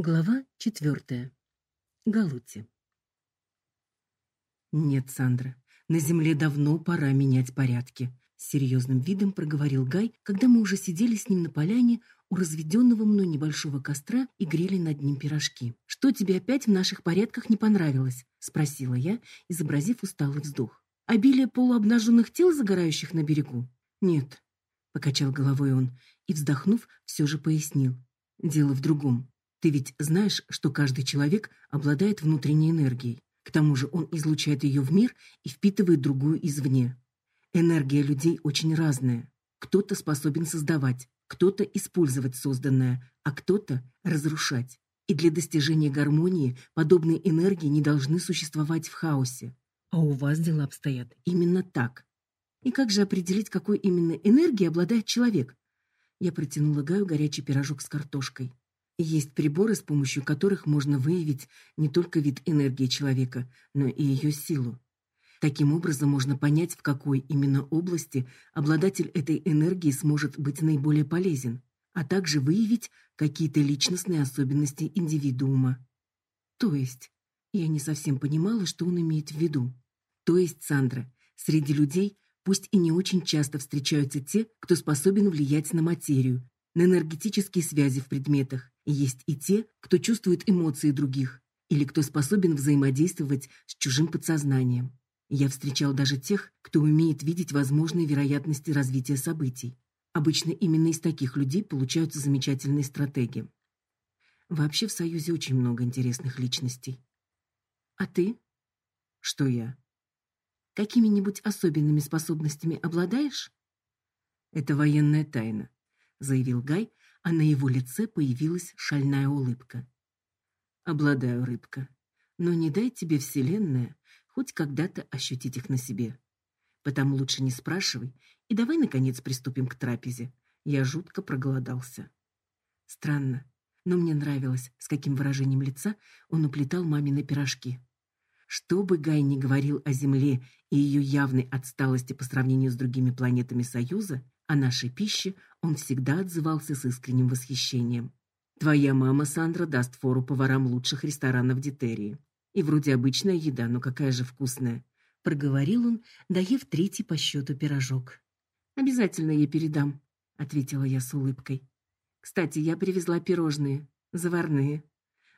Глава четвертая. Галути. Нет, Сандра, на земле давно пора менять порядки, с серьезным видом проговорил Гай, когда мы уже сидели с ним на поляне у разведенного мной небольшого костра и грели над ним пирожки. Что тебе опять в наших порядках не понравилось? спросила я, изобразив усталый вздох. Обилие полуобнаженных тел, загорающих на берегу? Нет, покачал головой он и вздохнув, все же пояснил. Дело в другом. Ты ведь знаешь, что каждый человек обладает внутренней энергией. К тому же он излучает ее в мир и впитывает другую извне. Энергия людей очень разная. Кто-то способен создавать, кто-то использовать созданное, а кто-то разрушать. И для достижения гармонии подобные энергии не должны существовать в хаосе. А у вас дела обстоят именно так. И как же определить, какой именно энергией обладает человек? Я протянула Гаю горячий пирожок с картошкой. Есть приборы, с помощью которых можно выявить не только вид энергии человека, но и ее силу. Таким образом можно понять, в какой именно области обладатель этой энергии сможет быть наиболее полезен, а также выявить какие-то личностные особенности индивидуума. То есть, я не совсем понимала, что он имеет в виду. То есть, Сандра, среди людей пусть и не очень часто встречаются те, кто способен влиять на материю, на энергетические связи в предметах, есть и те, кто чувствует эмоции других, или кто способен взаимодействовать с чужим подсознанием. Я встречал даже тех, кто умеет видеть возможные вероятности развития событий. Обычно именно из таких людей получаются замечательные стратеги. Вообще в Союзе очень много интересных личностей. А ты? Что я? Какими-нибудь особенными способностями обладаешь? Это военная тайна заявил Гай, а на его лице появилась шальная улыбка. Обладаю, рыбка, но не дай тебе вселенная хоть когда-то ощутить их на себе. Потому лучше не спрашивай и давай наконец приступим к трапезе. Я жутко проголодался. Странно, но мне нравилось, с каким выражением лица он уплетал мамины пирожки. Что бы Гай ни говорил о Земле и ее явной отсталости по сравнению с другими планетами Союза, о нашей пище он всегда отзывался с искренним восхищением. Твоя мама Сандра даст фору поварам лучших ресторанов Дитерии. И вроде обычная еда, но какая же вкусная, проговорил он, доев третий по счету пирожок. Обязательно ей передам, ответила я с улыбкой. Кстати, я привезла пирожные, заварные.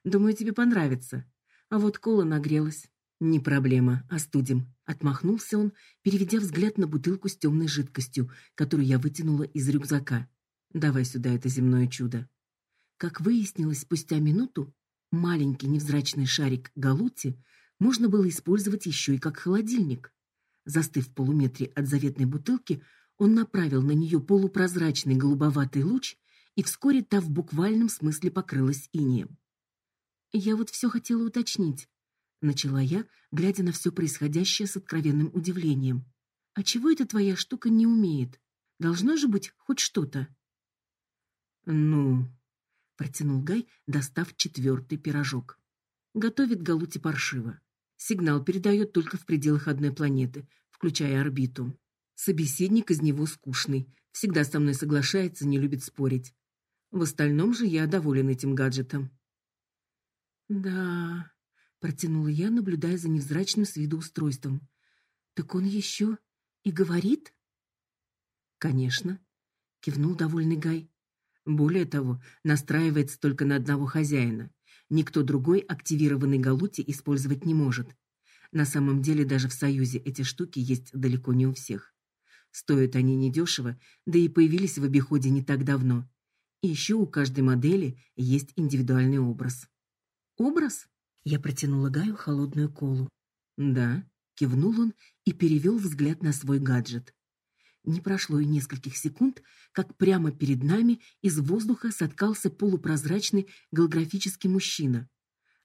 Думаю, тебе понравится. А вот кола нагрелась. Не проблема, остудим, отмахнулся он, переведя взгляд на бутылку с темной жидкостью, которую я вытянула из рюкзака. Давай сюда это земное чудо. Как выяснилось спустя минуту, маленький невзрачный шарик галути можно было использовать еще и как холодильник. Застыв в полуметре от заветной бутылки, он направил на нее полупрозрачный голубоватый луч, и вскоре та в буквальном смысле покрылась инеем. Я вот все хотела уточнить, начала я, глядя на все происходящее с откровенным удивлением. А чего эта твоя штука не умеет? Должно же быть хоть что-то. Ну, протянул Гай, достав четвертый пирожок. Готовит Галути паршиво. Сигнал передает только в пределах одной планеты, включая орбиту. Собеседник из него скучный, всегда со мной соглашается, не любит спорить. В остальном же я доволен этим гаджетом. Да, протянула я, наблюдая за невзрачным с виду устройством. Так он еще и говорит? Конечно, кивнул довольный Гай. Более того, настраивается только на одного хозяина. Никто другой активированный галути использовать не может. На самом деле даже в Союзе эти штуки есть далеко не у всех. Стоят они недешево, да и появились в обиходе не так давно. И еще у каждой модели есть индивидуальный образ. Образ? Я протянула Гаю холодную колу. "Да", кивнул он и перевел взгляд на свой гаджет. Не прошло и нескольких секунд, как прямо перед нами из воздуха соткался полупрозрачный голографический мужчина.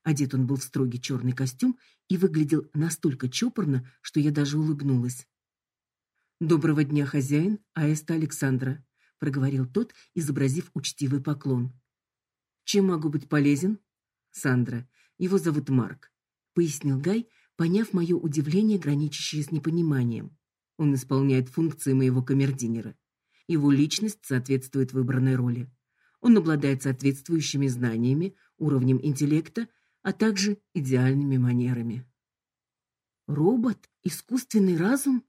Одет он был в строгий черный костюм и выглядел настолько чопорно, что я даже улыбнулась. Доброго дня, хозяин, Аэста Александра, проговорил тот, изобразив учтивый поклон. Чем могу быть полезен? Сандра, его зовут Марк, пояснил Гай, поняв мое удивление, граничащее с непониманием. Он исполняет функции моего камердинера. Его личность соответствует выбранной роли. Он обладает соответствующими знаниями, уровнем интеллекта, а также идеальными манерами. Робот, искусственный разум,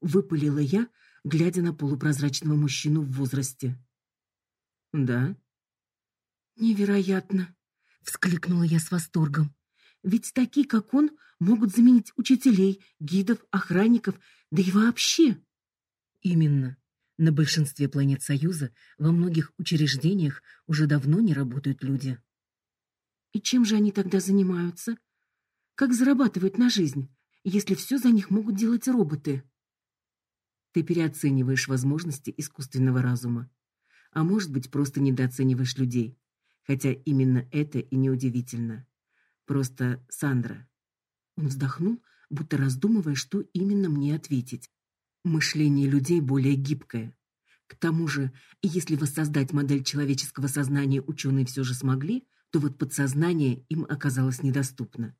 выпалила я, глядя на полупрозрачного мужчину в возрасте. Да. Невероятно, вскликнула я с восторгом. Ведь такие, как он, могут заменить учителей, гидов, охранников, да и вообще. Именно. На большинстве планет Союза во многих учреждениях уже давно не работают люди. И чем же они тогда занимаются? Как зарабатывают на жизнь, если все за них могут делать роботы? Ты переоцениваешь возможности искусственного разума, а может быть, просто недооцениваешь людей. Хотя именно это и неудивительно. Просто Сандра. Он вздохнул, будто раздумывая, что именно мне ответить. Мышление людей более гибкое. К тому же, если воссоздать модель человеческого сознания ученые все же смогли, то вот подсознание им оказалось недоступно.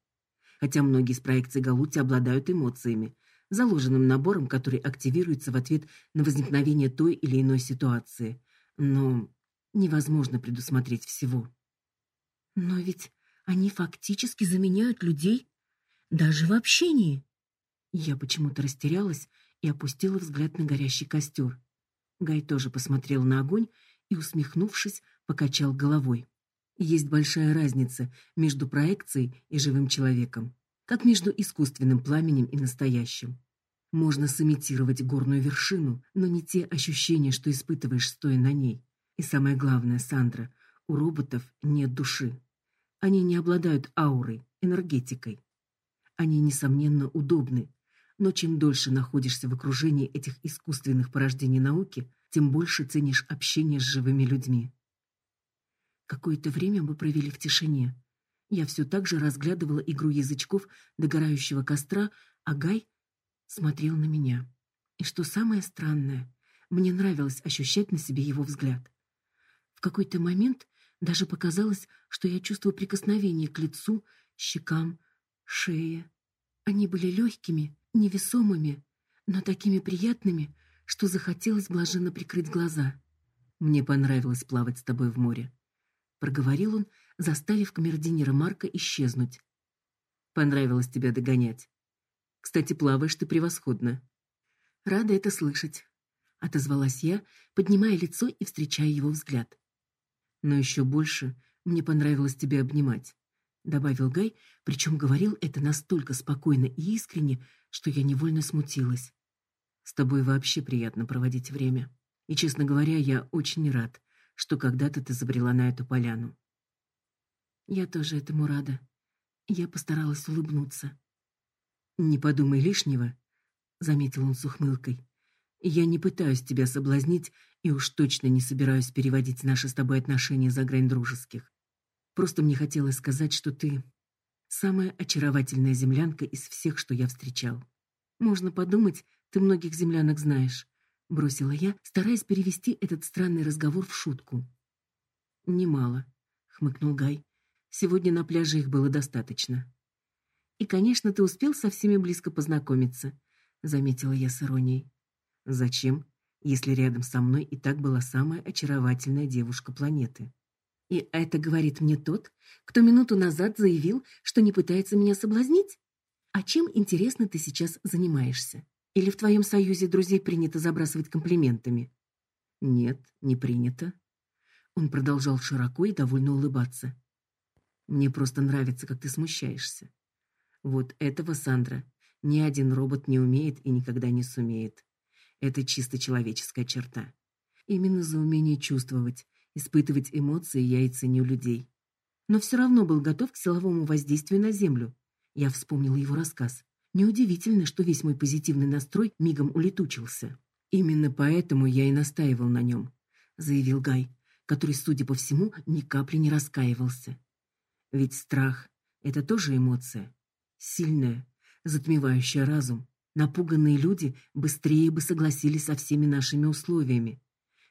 Хотя многие из проекций Галути обладают эмоциями, заложенным набором, который активируется в ответ на возникновение той или иной ситуации. Но невозможно предусмотреть всего. Но ведь они фактически заменяют людей даже в общении. Я почему-то растерялась и опустила взгляд на горящий костер. Гай тоже посмотрел на огонь и, усмехнувшись, покачал головой. Есть большая разница между проекцией и живым человеком, как между искусственным пламенем и настоящим. Можно сымитировать горную вершину, но не те ощущения, что испытываешь стоя на ней. И самое главное, Сандра, у роботов нет души. Они не обладают аурой, энергетикой. Они несомненно удобны, но чем дольше находишься в окружении этих искусственных порождений науки, тем больше ценишь общение с живыми людьми. Какое-то время мы провели в тишине. Я все так же разглядывала игру язычков догорающего костра, а Гай смотрел на меня. И что самое странное, мне нравилось ощущать на себе его взгляд. Какой-то момент даже показалось, что я чувствую прикосновение к лицу, щекам, шее. Они были легкими, невесомыми, но такими приятными, что захотелось блаженно прикрыть глаза. Мне понравилось плавать с тобой в море проговорил он, заставив камердинера Марка исчезнуть. Понравилось тебя догонять. Кстати, плаваешь ты превосходно. Рада это слышать, отозвалась я, поднимая лицо и встречая его взгляд. Но еще больше мне понравилось тебя обнимать, добавил Гай, причем говорил это настолько спокойно и искренне, что я невольно смутилась. С тобой вообще приятно проводить время. И, честно говоря, я очень рад, что когда-то ты забрела на эту поляну. Я тоже этому рада. Я постаралась улыбнуться. Не подумай лишнего, заметил он с ухмылкой. Я не пытаюсь тебя соблазнить и уж точно не собираюсь переводить наши с тобой отношения за грань дружеских. Просто мне хотелось сказать, что ты самая очаровательная землянка из всех, что я встречал. Можно подумать, ты многих землянок знаешь бросила я, стараясь перевести этот странный разговор в шутку. Немало, хмыкнул Гай. Сегодня на пляже их было достаточно. И, конечно, ты успел со всеми близко познакомиться, заметила я с иронией. Зачем, если рядом со мной и так была самая очаровательная девушка планеты? И это говорит мне тот, кто минуту назад заявил, что не пытается меня соблазнить? А чем интересно ты сейчас занимаешься? Или в твоем союзе друзей принято забрасывать комплиментами? Нет, не принято. Он продолжал широко и довольно улыбаться. Мне просто нравится, как ты смущаешься. Вот этого, Сандра, ни один робот не умеет и никогда не сумеет. Это чисто человеческая черта. Именно за умение чувствовать, испытывать эмоции я и ценю людей. Но все равно был готов к силовому воздействию на землю. Я вспомнил его рассказ. Неудивительно, что весь мой позитивный настрой мигом улетучился. Именно поэтому я и настаивал на нем, заявил Гай, который, судя по всему, ни капли не раскаивался. Ведь страх это тоже эмоция, сильная, затмевающая разум. Напуганные люди быстрее бы согласились со всеми нашими условиями.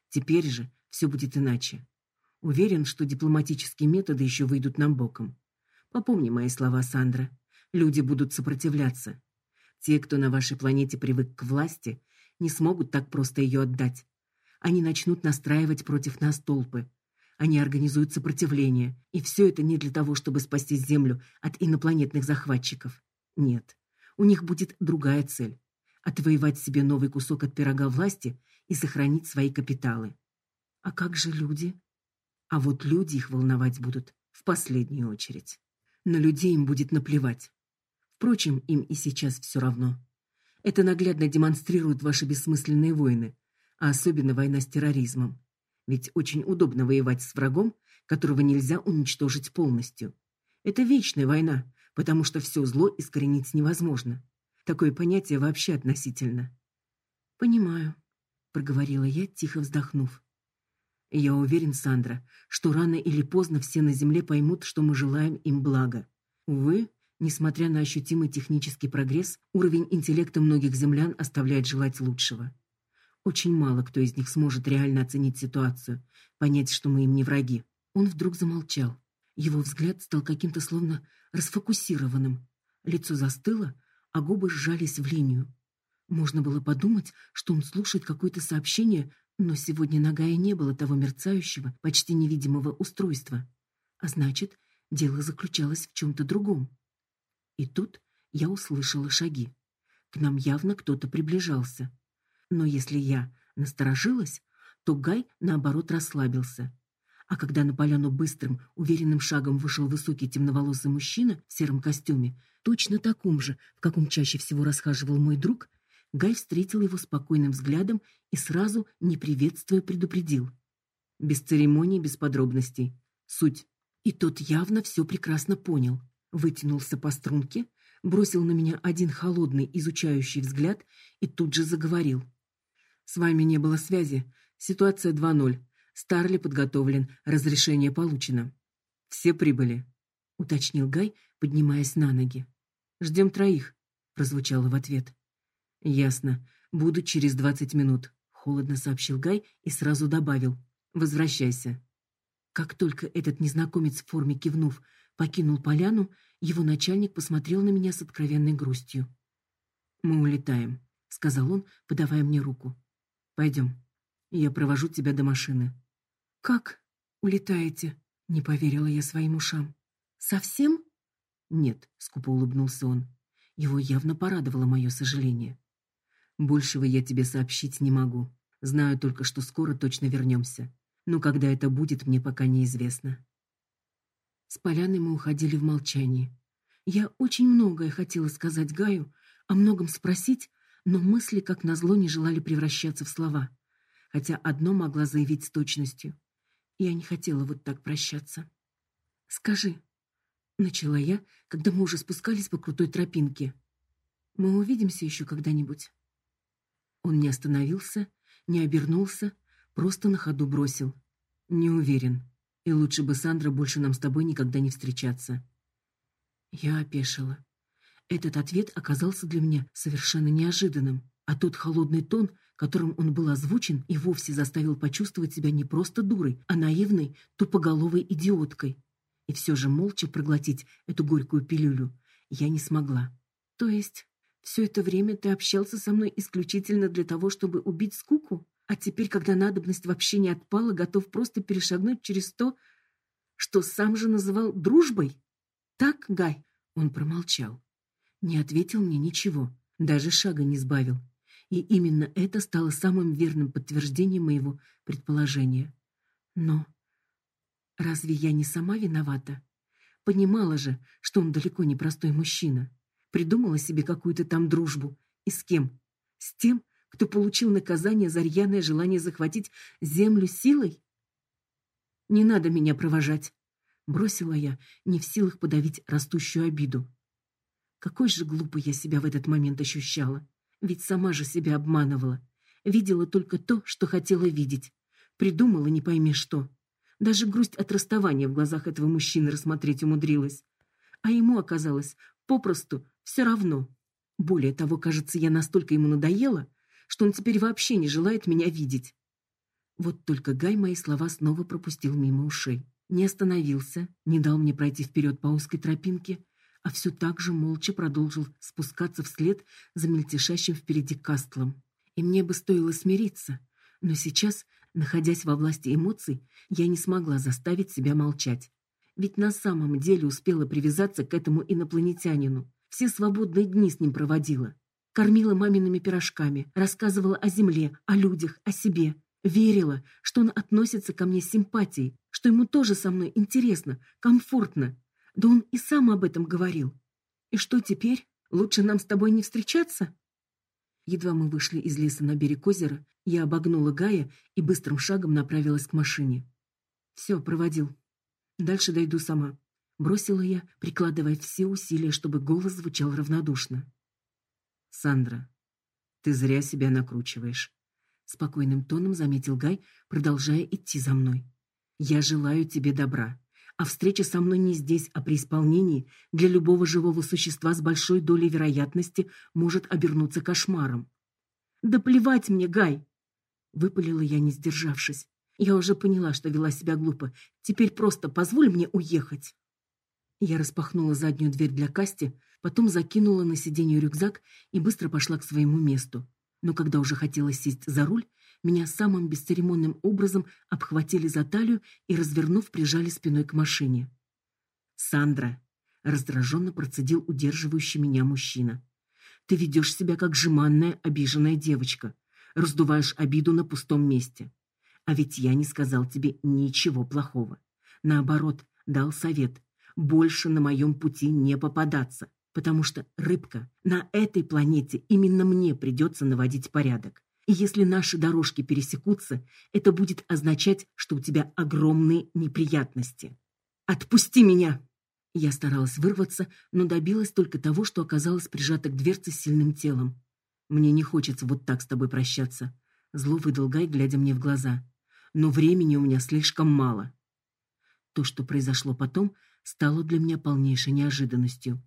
Теперь же все будет иначе. Уверен, что дипломатические методы еще выйдут нам боком. Попомни мои слова, Сандра. Люди будут сопротивляться. Те, кто на вашей планете привык к власти, не смогут так просто ее отдать. Они начнут настраивать против нас толпы. Они организуют сопротивление, и все это не для того, чтобы спасти Землю от инопланетных захватчиков. Нет, у них будет другая цель – отвоевать себе новый кусок от пирога власти и сохранить свои капиталы. А как же люди? А вот люди их волновать будут в последнюю очередь. На людей им будет наплевать. Впрочем, им и сейчас все равно. Это наглядно демонстрируют ваши бессмысленные войны, а особенно война с терроризмом. Ведь очень удобно воевать с врагом, которого нельзя уничтожить полностью. Это вечная война, потому что все зло искоренить невозможно. Такое понятие вообще относительно. Понимаю, проговорила я, тихо вздохнув. Я уверен, Сандра, что рано или поздно все на земле поймут, что мы желаем им блага. Увы, несмотря на ощутимый технический прогресс, уровень интеллекта многих землян оставляет желать лучшего. Очень мало кто из них сможет реально оценить ситуацию, понять, что мы им не враги. Он вдруг замолчал. Его взгляд стал каким-то словно расфокусированным. Лицо застыло, а губы сжались в линию. Можно было подумать, что он слушает какое-то сообщение, но сегодня на Гае не было того мерцающего, почти невидимого устройства. А значит, дело заключалось в чем то другом. И тут я услышала шаги. К нам явно кто-то приближался. Но если я насторожилась, то Гай наоборот расслабился. А когда на поляну быстрым, уверенным шагом вышел высокий темноволосый мужчина в сером костюме, точно таком же, в каком чаще всего расхаживал мой друг, Гай встретил его спокойным взглядом и сразу, не приветствуя, предупредил: без церемоний, без подробностей. Суть. И тот явно все прекрасно понял. Вытянулся по струнке, бросил на меня один холодный, изучающий взгляд и тут же заговорил: с вами не было связи. Ситуация 2:0. Старли подготовлен, разрешение получено. Все прибыли, уточнил Гай, поднимаясь на ноги. Ждем троих, прозвучало в ответ. Ясно. Буду через двадцать минут, холодно сообщил Гай и сразу добавил: возвращайся. Как только этот незнакомец в форме кивнув покинул поляну, его начальник посмотрел на меня с откровенной грустью. Мы улетаем, сказал он, подавая мне руку. Пойдем. Я провожу тебя до машины. Как улетаете? Не поверила я своим ушам. Совсем? Нет, скупо улыбнулся он. Его явно порадовало мое сожаление. Большего я тебе сообщить не могу. Знаю только, что скоро точно вернемся. Но когда это будет, мне пока неизвестно. С поляны мы уходили в молчании. Я очень многое хотела сказать Гаю, о многом спросить, но мысли, как назло, не желали превращаться в слова, хотя одно могла заявить с точностью. Я не хотела вот так прощаться. Скажи, начала я, когда мы уже спускались по крутой тропинке. Мы увидимся еще когда-нибудь. Он не остановился, не обернулся, просто на ходу бросил: "Не уверен. И лучше бы Сандра больше нам с тобой никогда не встречаться". Я опешила. Этот ответ оказался для меня совершенно неожиданным, а тот холодный тон, которым он был озвучен, и вовсе заставил почувствовать себя не просто дурой, а наивной, тупоголовой идиоткой. И все же молча проглотить эту горькую пилюлю я не смогла. То есть все это время ты общался со мной исключительно для того, чтобы убить скуку, а теперь, когда надобность вообще не отпала, готов просто перешагнуть через то, что сам же называл дружбой? Так, Гай? Он промолчал не ответил мне ничего, даже шага не сбавил. И именно это стало самым верным подтверждением моего предположения. Но разве я не сама виновата? Понимала же, что он далеко не простой мужчина. Придумала себе какую-то там дружбу. И с кем? С тем, кто получил наказание за рьяное желание захватить землю силой? Не надо меня провожать, бросила я, не в силах подавить растущую обиду. Какой же глупой я себя в этот момент ощущала. Ведь сама же себя обманывала. Видела только то, что хотела видеть. Придумала не пойми что. Даже грусть от расставания в глазах этого мужчины рассмотреть умудрилась. А ему оказалось попросту все равно. Более того, кажется, я настолько ему надоела, что он теперь вообще не желает меня видеть. Вот только Гай мои слова снова пропустил мимо ушей. Не остановился, не дал мне пройти вперед по узкой тропинке, а все так же молча продолжил спускаться вслед за мельтешащим впереди Кастлом. И мне бы стоило смириться, но сейчас Находясь во власти эмоций, я не смогла заставить себя молчать. Ведь на самом деле успела привязаться к этому инопланетянину. Все свободные дни с ним проводила. Кормила мамиными пирожками, рассказывала о земле, о людях, о себе. Верила, что он относится ко мне с симпатией, что ему тоже со мной интересно, комфортно. Да он и сам об этом говорил. И что теперь? Лучше нам с тобой не встречаться? Едва мы вышли из леса на берег озера, я обогнула Гая и быстрым шагом направилась к машине. Все, проводил. Дальше дойду сама, бросила я, прикладывая все усилия, чтобы голос звучал равнодушно. Сандра, ты зря себя накручиваешь, спокойным тоном заметил Гай, продолжая идти за мной. Я желаю тебе добра, а встреча со мной не здесь, а при исполнении для любого живого существа с большой долей вероятности может обернуться кошмаром. Да плевать мне, Гай, выпалила я, не сдержавшись. Я уже поняла, что вела себя глупо. Теперь просто позволь мне уехать. Я распахнула заднюю дверь для Касти, потом закинула на сиденье рюкзак и быстро пошла к своему месту. Но когда уже хотела сесть за руль, меня самым бесцеремонным образом обхватили за талию и, развернув, прижали спиной к машине. Сандра раздраженно процедил удерживающий меня мужчина. Ты ведешь себя как жеманная, обиженная девочка, раздуваешь обиду на пустом месте. А ведь я не сказал тебе ничего плохого. Наоборот, дал совет больше на моем пути не попадаться, потому что рыбка на этой планете именно мне придется наводить порядок. И если наши дорожки пересекутся, это будет означать, что у тебя огромные неприятности. Отпусти меня. Я старалась вырваться, но добилась только того, что оказалась прижата к дверце сильным телом. Мне не хочется вот так с тобой прощаться, зло выдал Гай, глядя мне в глаза. Но времени у меня слишком мало. То, что произошло потом, стало для меня полнейшей неожиданностью.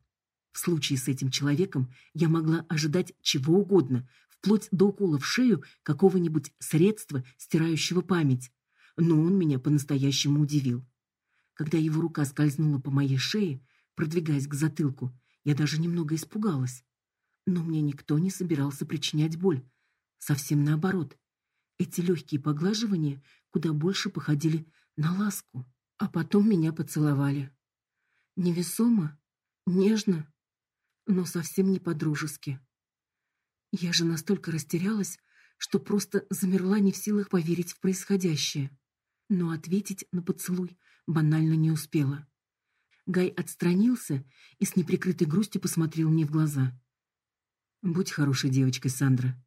В случае с этим человеком я могла ожидать чего угодно, вплоть до укола в шею какого-нибудь средства, стирающего память. Но он меня по-настоящему удивил. Когда его рука скользнула по моей шее, продвигаясь к затылку, я даже немного испугалась. Но мне никто не собирался причинять боль. Совсем наоборот. Эти легкие поглаживания куда больше походили на ласку. А потом меня поцеловали. Невесомо, нежно, но совсем не по-дружески. Я же настолько растерялась, что просто замерла не в силах поверить в происходящее. Но ответить на поцелуй банально не успела. Гай отстранился и с неприкрытой грустью посмотрел мне в глаза. Будь хорошей девочкой, Сандра,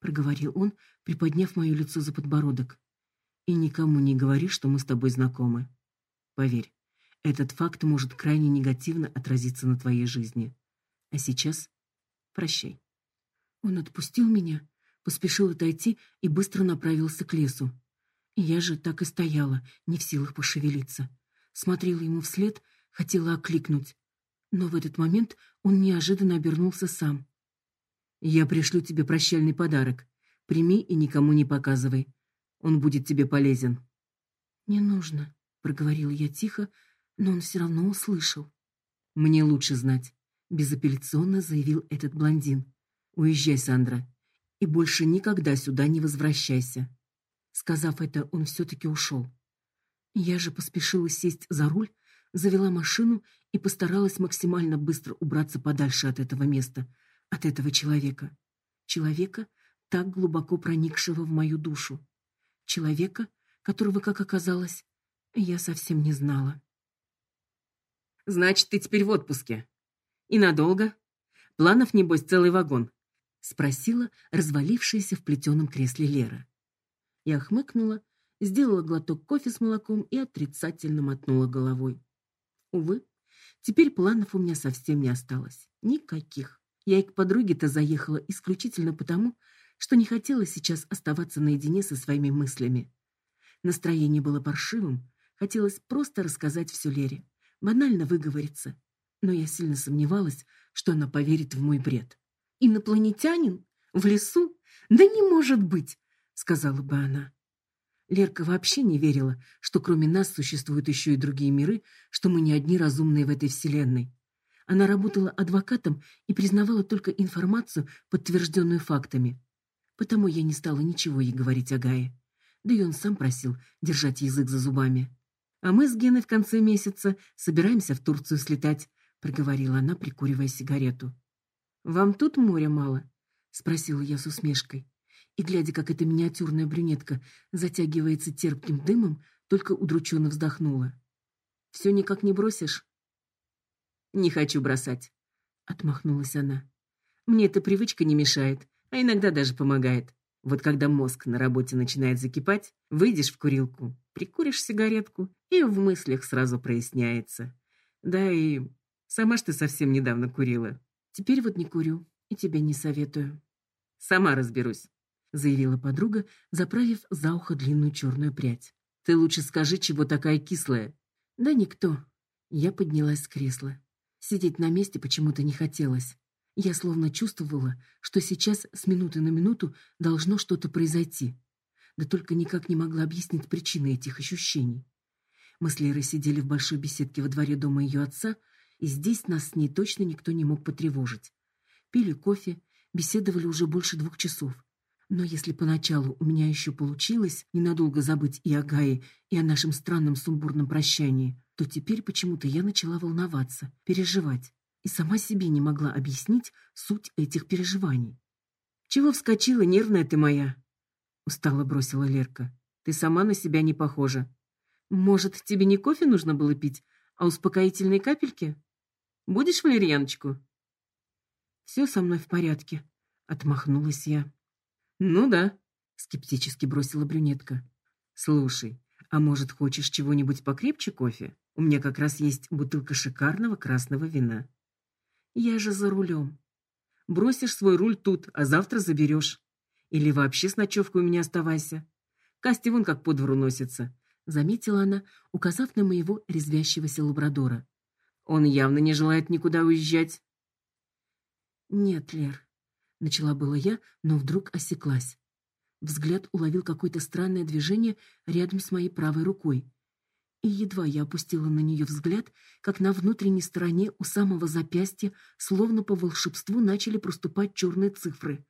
проговорил он, приподняв моё лицо за подбородок. И никому не говори, что мы с тобой знакомы. Поверь, этот факт может крайне негативно отразиться на твоей жизни. А сейчас прощай. Он отпустил меня, поспешил отойти и быстро направился к лесу. Я же так и стояла, не в силах пошевелиться. Смотрела ему вслед, хотела окликнуть, но в этот момент он неожиданно обернулся сам. Я пришлю тебе прощальный подарок. Прими и никому не показывай. Он будет тебе полезен. Не нужно, проговорила я тихо, но он все равно услышал. Мне лучше знать, безапелляционно заявил этот блондин. Уезжай, Сандра, и больше никогда сюда не возвращайся. Сказав это, он все таки ушел. Я же поспешила сесть за руль, завела машину и постаралась максимально быстро убраться подальше от этого места, от этого человека. Человека, так глубоко проникшего в мою душу. Человека, которого, как оказалось, я совсем не знала. Значит, ты теперь в отпуске. И надолго? Планов небось целый вагон спросила развалившаяся в плетеном кресле Лера. Я хмыкнула, сделала глоток кофе с молоком и отрицательно мотнула головой. Увы, теперь планов у меня совсем не осталось, никаких. Я и к подруге-то заехала исключительно потому, что не хотела сейчас оставаться наедине со своими мыслями. Настроение было паршивым, хотелось просто рассказать все Лере, банально выговориться, но я сильно сомневалась, что она поверит в мой бред. Инопланетянин? В лесу? Да не может быть, сказала бы она. Лерка вообще не верила, что кроме нас существуют еще и другие миры, что мы не одни разумные в этой вселенной. Она работала адвокатом и признавала только информацию, подтвержденную фактами. Потому я не стала ничего ей говорить о Гае. Да и он сам просил держать язык за зубами. А мы с Геной в конце месяца собираемся в Турцию слетать, проговорила она, прикуривая сигарету. Вам тут моря мало? спросила я с усмешкой. И глядя, как эта миниатюрная брюнетка затягивается терпким дымом, только удрученно вздохнула. Все никак не бросишь? Не хочу бросать, отмахнулась она. Мне эта привычка не мешает, а иногда даже помогает. Вот когда мозг на работе начинает закипать, выйдешь в курилку, прикуришь сигаретку, и в мыслях сразу проясняется. Да и сама ж ты совсем недавно курила. Теперь вот не курю и тебе не советую. Сама разберусь, заявила подруга, заправив за ухо длинную черную прядь. Ты лучше скажи, чего такая кислая. Да никто. Я поднялась с кресла. Сидеть на месте почему-то не хотелось. Я словно чувствовала, что сейчас с минуты на минуту должно что-то произойти. Да только никак не могла объяснить причины этих ощущений. Мы с Лерой сидели в большой беседке во дворе дома ее отца, и здесь нас с ней точно никто не мог потревожить. Пили кофе, беседовали уже больше двух часов. Но если поначалу у меня еще получилось ненадолго забыть и о Гае, и о нашем странном сумбурном прощании, то теперь почему-то я начала волноваться, переживать и сама себе не могла объяснить суть этих переживаний. Чего вскочила, нервная ты моя? устало бросила Лерка. Ты сама на себя не похожа. Может, тебе не кофе нужно было пить, а успокоительные капельки? Будешь валерьяночку? Все со мной в порядке, отмахнулась я. Ну да, скептически бросила брюнетка. Слушай, а может, хочешь чего-нибудь покрепче кофе? У меня как раз есть бутылка шикарного красного вина. Я же за рулем. Бросишь свой руль тут, а завтра заберешь. Или вообще с ночевкой у меня оставайся. Касти вон как по носится, заметила она, указав на моего резвящегося лабрадора. Он явно не желает никуда уезжать. Нет, Лер, начала было я, но вдруг осеклась. Взгляд уловил какое-то странное движение рядом с моей правой рукой. И едва я опустила на нее взгляд, как на внутренней стороне у самого запястья, словно по волшебству, начали проступать черные цифры.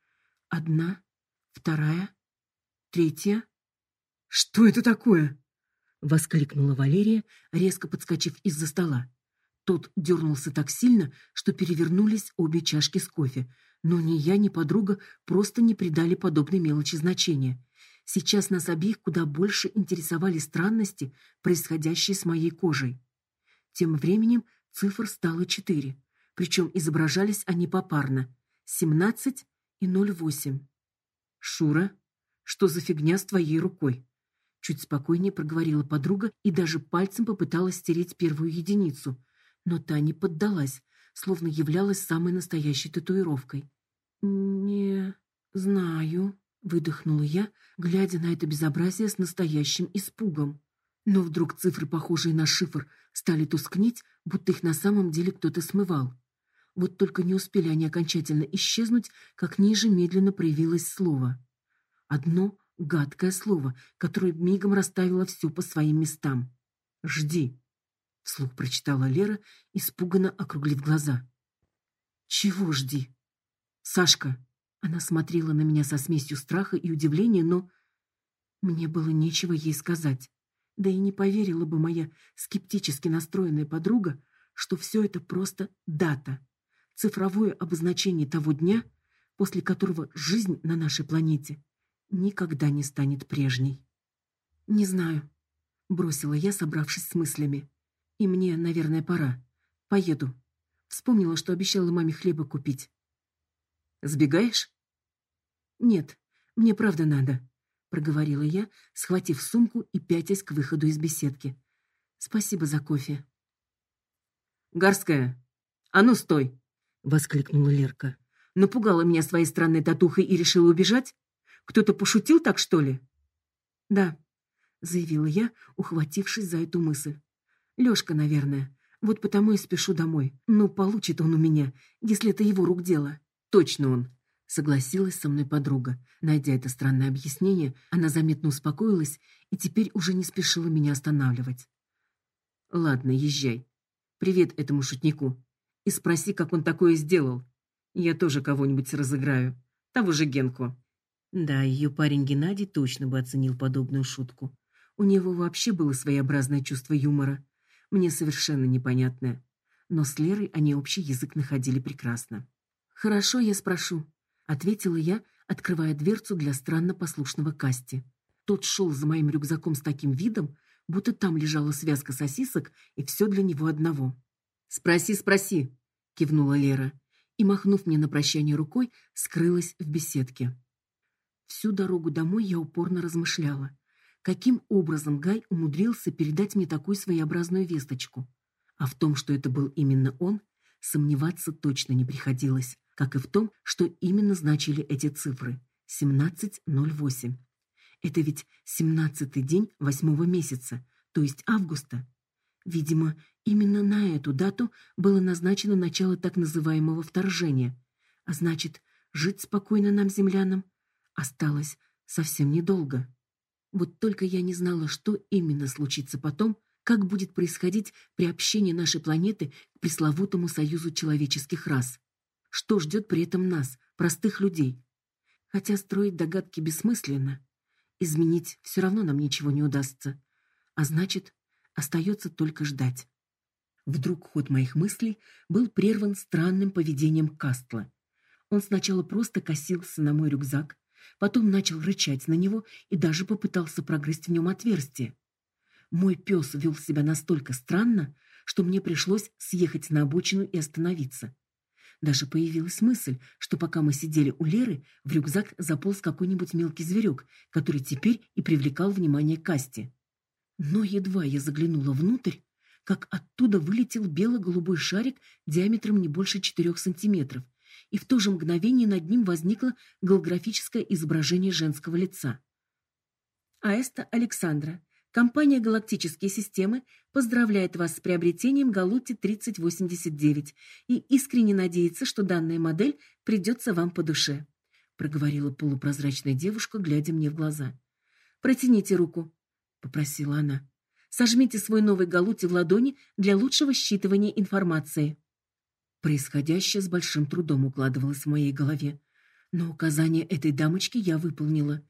Одна, вторая, третья. Что это такое? воскликнула Валерия, резко подскочив из-за стола. Тот дернулся так сильно, что перевернулись обе чашки с кофе, но ни я, ни подруга просто не придали подобной мелочи значения. Сейчас нас обеих куда больше интересовали странности, происходящие с моей кожей. Тем временем цифр стало четыре, причем изображались они попарно: семнадцать и ноль восемь. Шура, что за фигня с твоей рукой? Чуть спокойнее проговорила подруга и даже пальцем попыталась стереть первую единицу, но та не поддалась, словно являлась самой настоящей татуировкой. Не знаю, выдохнула я, глядя на это безобразие с настоящим испугом. Но вдруг цифры, похожие на шифр, стали тускнеть, будто их на самом деле кто-то смывал. Вот только не успели они окончательно исчезнуть, как ниже медленно проявилось слово. Одно гадкое слово, которое мигом расставило все по своим местам. Жди, вслух прочитала Лера, испуганно округлив глаза. Чего жди? Сашка, она смотрела на меня со смесью страха и удивления, но мне было нечего ей сказать. Да и не поверила бы моя скептически настроенная подруга, что все это просто дата, цифровое обозначение того дня, после которого жизнь на нашей планете никогда не станет прежней. Не знаю, бросила я, собравшись с мыслями. И мне, наверное, пора. Поеду. Вспомнила, что обещала маме хлеба купить. Сбегаешь? Нет, мне правда надо, проговорила я, схватив сумку и пятясь к выходу из беседки. Спасибо за кофе. Гарская, а ну стой, воскликнула Лерка. Напугала меня своей странной татухой и решила убежать? Кто-то пошутил так, что ли? Да, заявила я, ухватившись за эту мысль. Лёшка, наверное. Вот потому и спешу домой. Ну, получит он у меня, если это его рук дело. Точно он, согласилась со мной подруга. Найдя это странное объяснение, она заметно успокоилась и теперь уже не спешила меня останавливать. Ладно, езжай. Привет этому шутнику и спроси, как он такое сделал. Я тоже кого-нибудь разыграю. Того же Генку. Да, ее парень Геннадий точно бы оценил подобную шутку. У него вообще было своеобразное чувство юмора, мне совершенно непонятное, но с Лерой они общий язык находили прекрасно. Хорошо, я спрошу, ответила я, открывая дверцу для странно послушного Касти. Тот шел за моим рюкзаком с таким видом, будто там лежала связка сосисок и все для него одного. Спроси, спроси, кивнула Лера и махнув мне на прощание рукой, скрылась в беседке. Всю дорогу домой я упорно размышляла, каким образом Гай умудрился передать мне такую своеобразную весточку. А в том, что это был именно он, сомневаться точно не приходилось, как и в том, что именно значили эти цифры 1708. Это ведь семнадцатый день восьмого месяца, то есть августа. Видимо, именно на эту дату было назначено начало так называемого вторжения. А значит, жить спокойно нам землянам осталось совсем недолго. Вот только я не знала, что именно случится потом, как будет происходить приобщение нашей планеты к пресловутому союзу человеческих рас. Что ждет при этом нас, простых людей? Хотя строить догадки бессмысленно. Изменить все равно нам ничего не удастся. А значит, Остается только ждать. Вдруг ход моих мыслей был прерван странным поведением Кастла. Он сначала просто косился на мой рюкзак, потом начал рычать на него и даже попытался прогрызть в нем отверстие. Мой пес вел себя настолько странно, что мне пришлось съехать на обочину и остановиться. Даже появилась мысль, что пока мы сидели у Леры, в рюкзак заполз какой-нибудь мелкий зверек, который теперь и привлекал внимание Касти. Но едва я заглянула внутрь, как оттуда вылетел бело-голубой шарик диаметром не больше четырех сантиметров, и в то же мгновение над ним возникло голографическое изображение женского лица. Аэста Александра, компания Галактические системы поздравляет вас с приобретением Галути 3089 и искренне надеется, что данная модель придется вам по душе, проговорила полупрозрачная девушка, глядя мне в глаза. Протяните руку, попросила она. Сожмите свой новый галути в ладони для лучшего считывания информации. Происходящее с большим трудом укладывалось в моей голове, но указание этой дамочки я выполнила.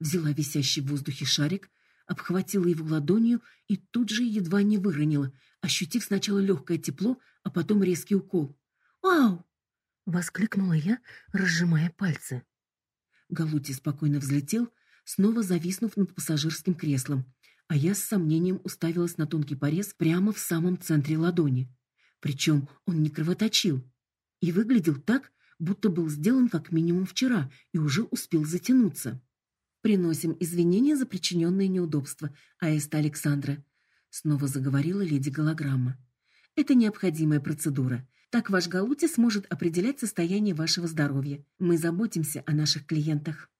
Взяла висящий в воздухе шарик, обхватила его ладонью и тут же едва не выронила, ощутив сначала легкое тепло, а потом резкий укол. "Вау!" воскликнула я, разжимая пальцы. Галути спокойно взлетел, снова зависнув над пассажирским креслом, а я с сомнением уставилась на тонкий порез прямо в самом центре ладони. Причем он не кровоточил и выглядел так, будто был сделан как минимум вчера и уже успел затянуться. Приносим извинения за причиненные неудобства, Аэста Александра, снова заговорила леди Голограмма. Это необходимая процедура. Так ваш Галути сможет определять состояние вашего здоровья. Мы заботимся о наших клиентах.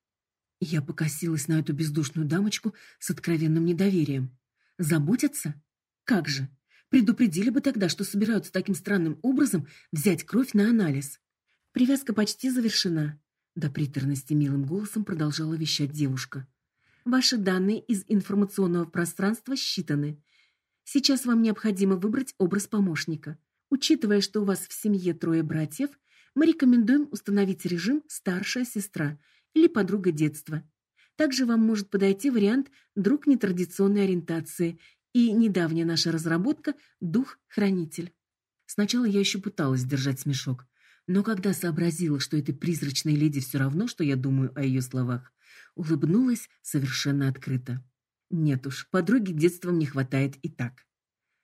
Я покосилась на эту бездушную дамочку с откровенным недоверием. Заботятся? Как же? Предупредили бы тогда, что собираются таким странным образом взять кровь на анализ. Привязка почти завершена, до приторности милым голосом продолжала вещать девушка. Ваши данные из информационного пространства считаны. Сейчас вам необходимо выбрать образ помощника. Учитывая, что у вас в семье трое братьев, мы рекомендуем установить режим старшая сестра или подруга детства. Также вам может подойти вариант друг нетрадиционной ориентации и недавняя наша разработка дух-хранитель. Сначала я еще пыталась сдержать смешок, но когда сообразила, что этой призрачной леди все равно, что я думаю о ее словах, улыбнулась совершенно открыто. Нет уж, подруги детства мне хватает и так.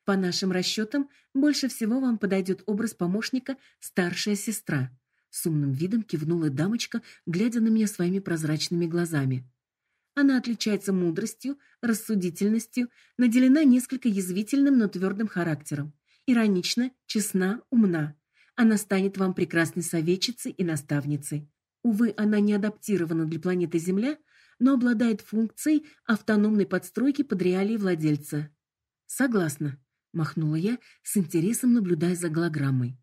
По нашим расчетам, больше всего вам подойдет образ помощника старшая сестра. С умным видом кивнула дамочка, глядя на меня своими прозрачными глазами. Она отличается мудростью, рассудительностью, наделена несколько язвительным, но твердым характером. Иронична, честна, умна. Она станет вам прекрасной советчицей и наставницей. Увы, она не адаптирована для планеты Земля, но обладает функцией автономной подстройки под реалии владельца. Согласна, махнула я, с интересом наблюдая за голограммой.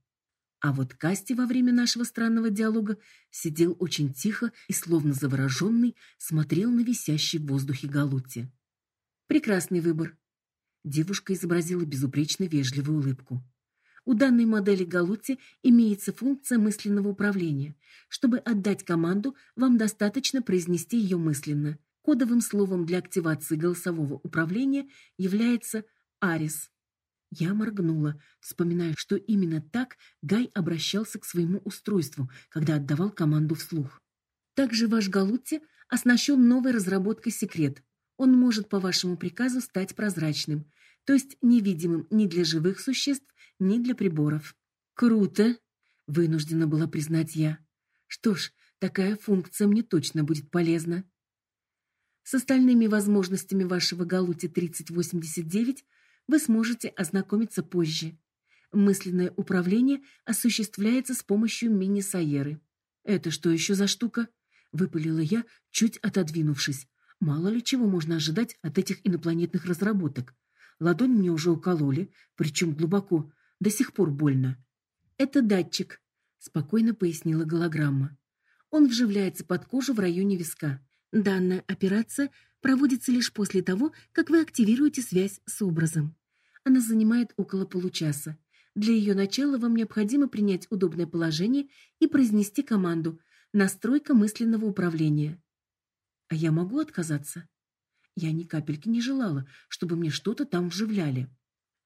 А вот Касти во время нашего странного диалога сидел очень тихо и словно завороженный смотрел на висящий в воздухе галути. Прекрасный выбор. Девушка изобразила безупречно вежливую улыбку. У данной модели Галути имеется функция мысленного управления. Чтобы отдать команду, вам достаточно произнести ее мысленно. Кодовым словом для активации голосового управления является «Арис». Я моргнула, вспоминая, что именно так Гай обращался к своему устройству, когда отдавал команду вслух. Также ваш Галутти оснащен новой разработкой секрет. Он может по вашему приказу стать прозрачным, то есть невидимым ни для живых существ, ни для приборов. Круто, вынуждена была признать я. Что ж, такая функция мне точно будет полезна. С остальными возможностями вашего Галути 3089 вы сможете ознакомиться позже. Мысленное управление осуществляется с помощью мини-саеры. Это что еще за штука? выпалила я, чуть отодвинувшись. Мало ли чего можно ожидать от этих инопланетных разработок. Ладонь мне уже укололи, причем глубоко, до сих пор больно. Это датчик, спокойно пояснила голограмма. Он вживляется под кожу в районе виска. Данная операция проводится лишь после того, как вы активируете связь с образом. Она занимает около получаса. Для ее начала вам необходимо принять удобное положение и произнести команду «Настройка мысленного управления». А я могу отказаться? Я ни капельки не желала, чтобы мне что-то там вживляли.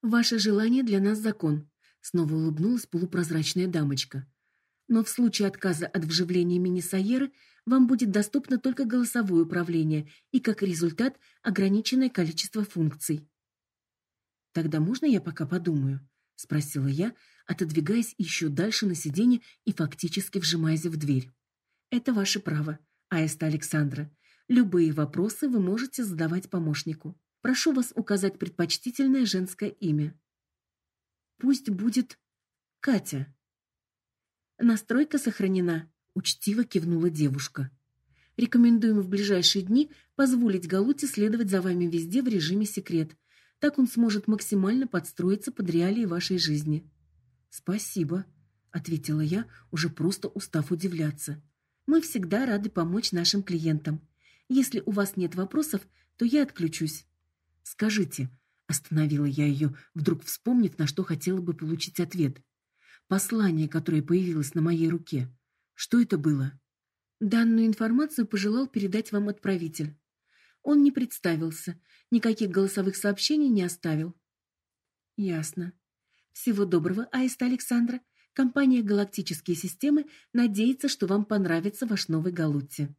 Ваше желание для нас закон, снова улыбнулась полупрозрачная дамочка. Но в случае отказа от вживления мини-саеры вам будет доступно только голосовое управление и как результат ограниченное количество функций. Тогда можно я пока подумаю, спросила я, отодвигаясь еще дальше на сиденье и фактически вжимаясь в дверь. Это ваше право, Аиста Александра. Любые вопросы вы можете задавать помощнику. Прошу вас указать предпочтительное женское имя. Пусть будет Катя. Настройка сохранена, учтиво кивнула девушка. Рекомендуем в ближайшие дни позволить Галуте следовать за вами везде в режиме секрет. Так он сможет максимально подстроиться под реалии вашей жизни. Спасибо, ответила я, уже просто устав удивляться. Мы всегда рады помочь нашим клиентам. Если у вас нет вопросов, то я отключусь. Скажите, остановила я ее, вдруг вспомнив, на что хотела бы получить ответ. Послание, которое появилось на моей руке. Что это было? Данную информацию пожелал передать вам отправитель. Он не представился, никаких голосовых сообщений не оставил. Ясно. Всего доброго, Аиста Александра. Компания Галактические системы надеется, что вам понравится ваш новый Галутти.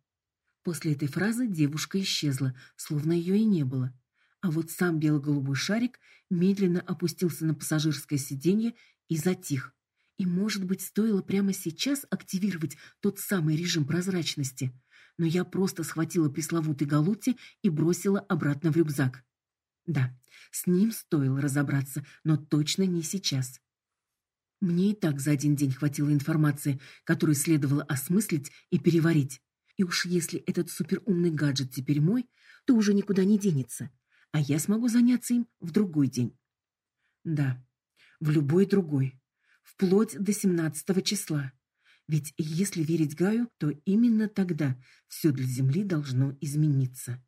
После этой фразы девушка исчезла, словно ее и не было. А вот сам бело-голубой шарик медленно опустился на пассажирское сиденье и затих. И, может быть, стоило прямо сейчас активировать тот самый режим прозрачности. Но я просто схватила пресловутый галути и бросила обратно в рюкзак. Да, с ним стоило разобраться, но точно не сейчас. Мне и так за один день хватило информации, которую следовало осмыслить и переварить. И уж если этот суперумный гаджет теперь мой, то уже никуда не денется, а я смогу заняться им в другой день. Да, в любой другой, вплоть до 17 числа. Ведь если верить Гаю, то именно тогда все для Земли должно измениться.